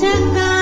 to God.